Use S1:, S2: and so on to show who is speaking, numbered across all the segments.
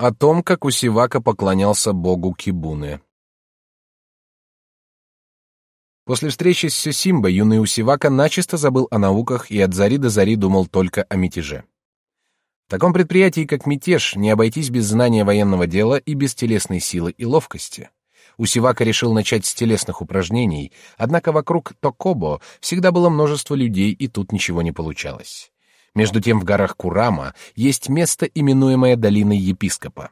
S1: О том, как Усивака поклонялся богу Кибуне. После встречи с Сюсимбо юный Усивака начисто забыл о науках и от зари до зари думал только о мятеже. В таком предприятии, как мятеж, не обойтись без знания военного дела и без телесной силы и ловкости. Усивака решил начать с телесных упражнений, однако вокруг Токобо всегда было множество людей, и тут ничего не получалось. Между тем в горах Курама есть место, именуемое долиной епископа.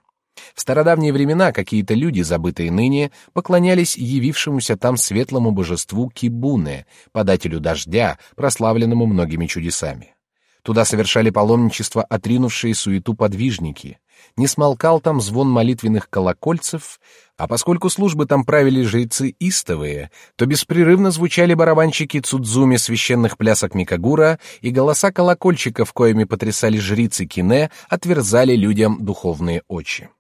S1: В стародавние времена какие-то люди, забытые ныне, поклонялись явившемуся там светлому божеству Кибуне, подателю дождя, прославленному многими чудесами. Туда совершали паломничество отринувшие суету подвижники. Не смолкал там звон молитвенных колокольцев, а поскольку службы там правили жрецы истовые, то беспрерывно звучали барабанщики Цудзуми священных плясок Микагура, и голоса колокольчиков, коими потрясали жрицы Кине, отверзали людям духовные очи.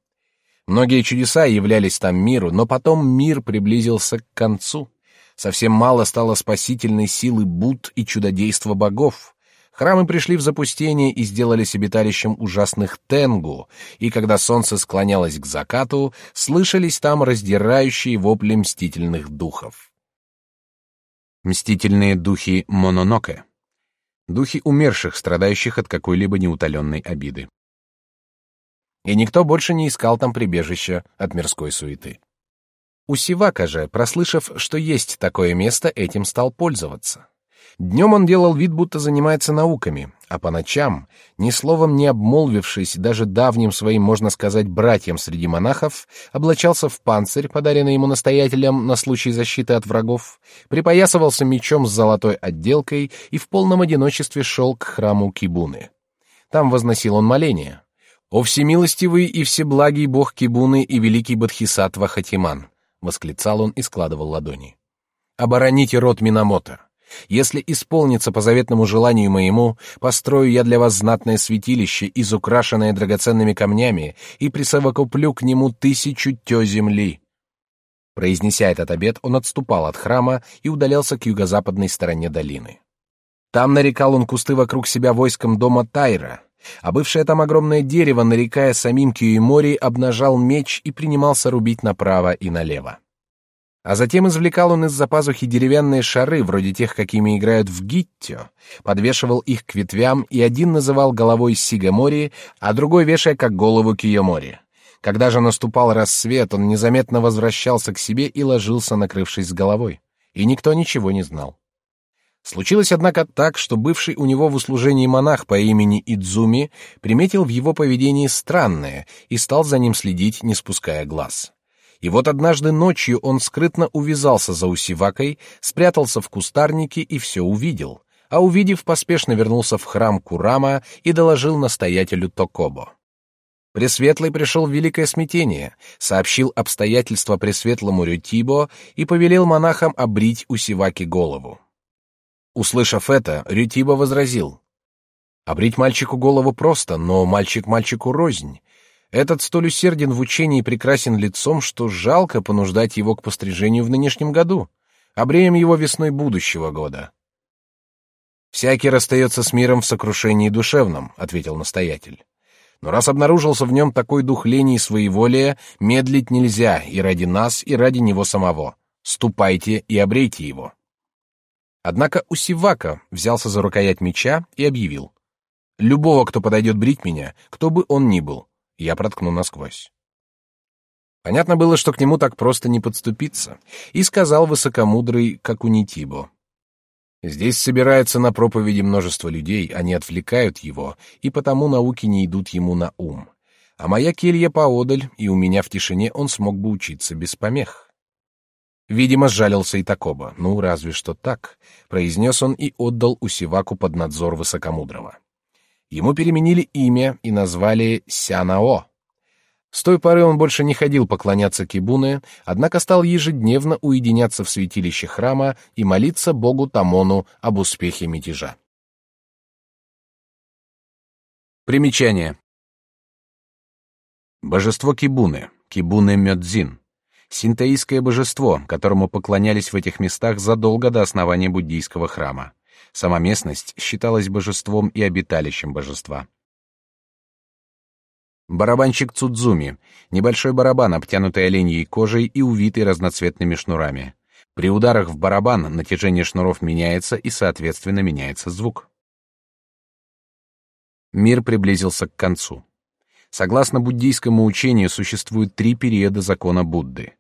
S1: Многие чудеса являлись там миру, но потом мир приблизился к концу. Совсем мало стало спасительной силы Буд и чудодейства богов. Храмы пришли в запустение и сделались обиталищем ужасных тенгу, и когда солнце склонялось к закату, слышались там раздирающие вопли мстительных духов. Мстительные духи Мононоке. Духи умерших, страдающих от какой-либо неутоленной обиды. И никто больше не искал там прибежища от мирской суеты. Усивака же, прослышав, что есть такое место, этим стал пользоваться. Днем он делал вид, будто занимается науками, а по ночам, ни словом не обмолвившись даже давним своим, можно сказать, братьям среди монахов, облачался в панцирь, подаренный ему настоятелем на случай защиты от врагов, припоясывался мечом с золотой отделкой и в полном одиночестве шел к храму Кибуны. Там возносил он моление. «О всемилостивый и всеблагий бог Кибуны и великий Бодхисаттва Хатиман!» — восклицал он и складывал ладони. «Обороните род Минамото! Если исполнится по заветному желанию моему, построю я для вас знатное святилище, изукрашенное драгоценными камнями, и присовокуплю к нему тысячу тё земли». Произнеся этот обет, он отступал от храма и удалялся к юго-западной стороне долины. Там нарекал он кусты вокруг себя войском дома Тайра, а бывшее там огромное дерево, нарекая самим Кьюимори, обнажал меч и принимался рубить направо и налево. А затем извлекал он из-за пазухи деревянные шары, вроде тех, какими играют в гиттё, подвешивал их к ветвям, и один называл головой Сигамори, а другой вешая как голову Киомори. Когда же наступал рассвет, он незаметно возвращался к себе и ложился, накрывшись с головой. И никто ничего не знал. Случилось, однако, так, что бывший у него в услужении монах по имени Идзуми приметил в его поведении странное и стал за ним следить, не спуская глаз. И вот однажды ночью он скрытно увязался за Усивакой, спрятался в кустарнике и все увидел, а увидев, поспешно вернулся в храм Курама и доложил настоятелю Токобо. Пресветлый пришел в великое смятение, сообщил обстоятельства Пресветлому Рютибо и повелел монахам обрить Усиваке голову. Услышав это, Рютибо возразил. «Обрить мальчику голову просто, но мальчик мальчику рознь. Этот столь усерден в учении и прекрасен лицом, что жалко понуждать его к пострижению в нынешнем году. Обреем его весной будущего года. Всякий расстается с миром в сокрушении душевном, ответил настоятель. Но раз обнаружился в нем такой дух лени и своеволия, медлить нельзя и ради нас, и ради него самого. Ступайте и обрейте его. Однако Усивака взялся за рукоять меча и объявил: любого, кто подойдет брить меня, кто бы он ни был, я проткну насквозь. Понятно было, что к нему так просто не подступиться, и сказал высокомудрый Какунитибо. Здесь собирается на проповеди множество людей, они отвлекают его, и потому науки не идут ему на ум. А моя келья поодаль, и у меня в тишине он смог бы учиться без помех. Видимо, сжалился и Такоба. Ну, разве что так, произнес он и отдал Усиваку под надзор высокомудрого. Ему переменили имя и назвали Сянао. С той поры он больше не ходил поклоняться Кибуне, однако стал ежедневно уединяться в святилище храма и молиться богу Тамону об успехе мятежа. Примечание. Божество Кибуне, Кибуне Мёдзин, синтоистское божество, которому поклонялись в этих местах задолго до основания буддийского храма. Сама местность считалась божеством и обиталищем божества. Барабанщик Цудзуми — небольшой барабан, обтянутый оленьей кожей и увитый разноцветными шнурами. При ударах в барабан натяжение шнуров меняется и, соответственно, меняется звук. Мир приблизился к концу. Согласно буддийскому учению, существует три периода закона Будды.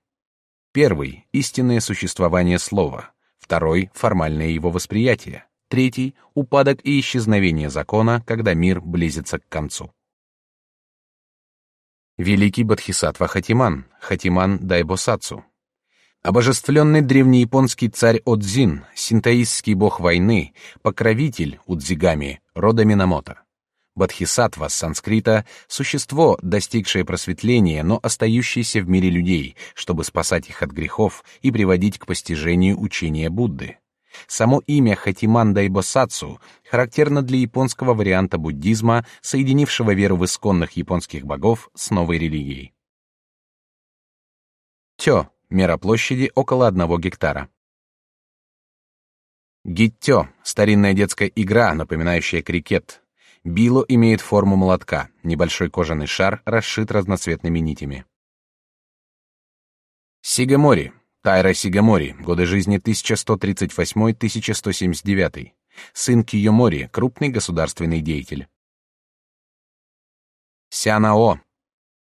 S1: Первый — истинное существование слова. Второй — формальное его восприятие. Третий — упадок и исчезновение закона, когда мир близится к концу. Великий Бодхисаттва Хатиман, Хатиман Дайбосацу. Обожествленный древнеяпонский царь Одзин, синтоистский бог войны, покровитель Удзигами, рода Минамото. Бодхисаттва с санскрита — существо, достигшее просветления, но остающееся в мире людей, чтобы спасать их от грехов и приводить к постижению учения Будды. Само имя Хатиман Дайбосацу характерно для японского варианта буддизма, соединившего веру в исконных японских богов с новой религией. Тё — мера площади около одного гектара. Гиттё — старинная детская игра, напоминающая крикет. Било имеет форму молотка, небольшой кожаный шар расшит разноцветными нитями. Сигамори Тайра Сигамори, годы жизни 1138-1179. Сын Киёмори, крупный государственный деятель. Сянао,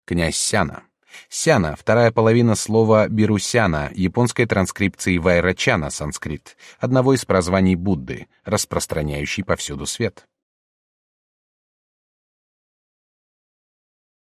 S1: князь Сяна. Сяна — вторая половина слова Бирусяна, японской транскрипции Вайрочана, санскрит, одного из прозваний Будды, распространяющий повсюду свет.